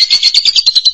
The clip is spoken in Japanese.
ハハハハ!